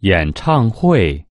演唱会